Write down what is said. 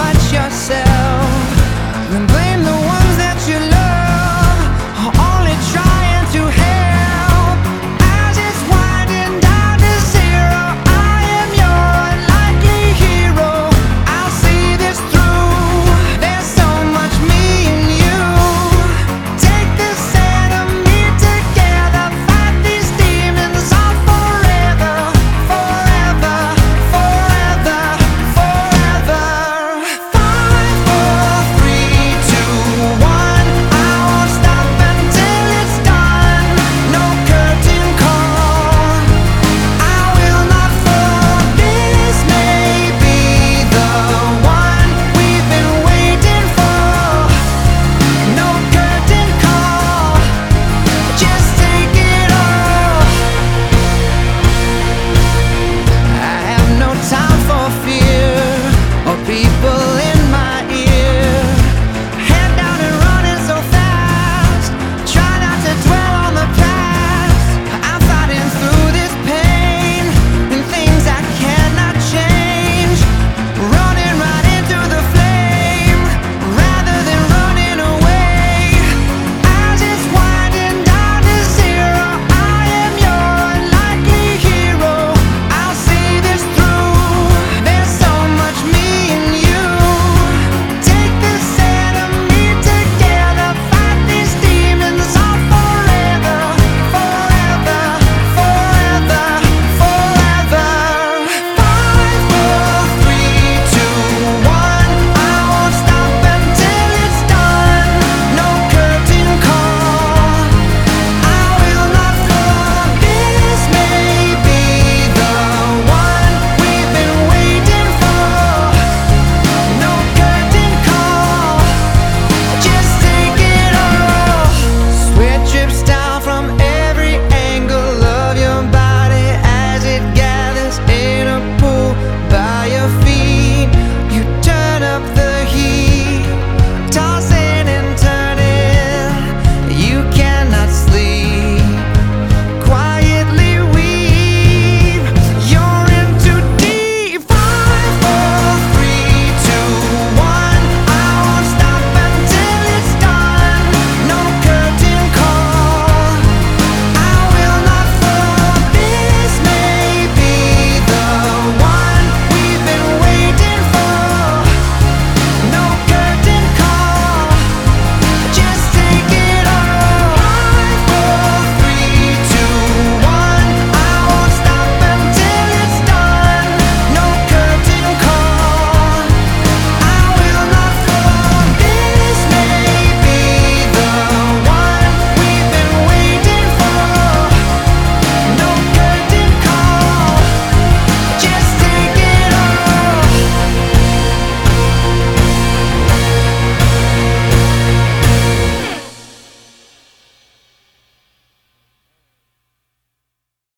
but yourself.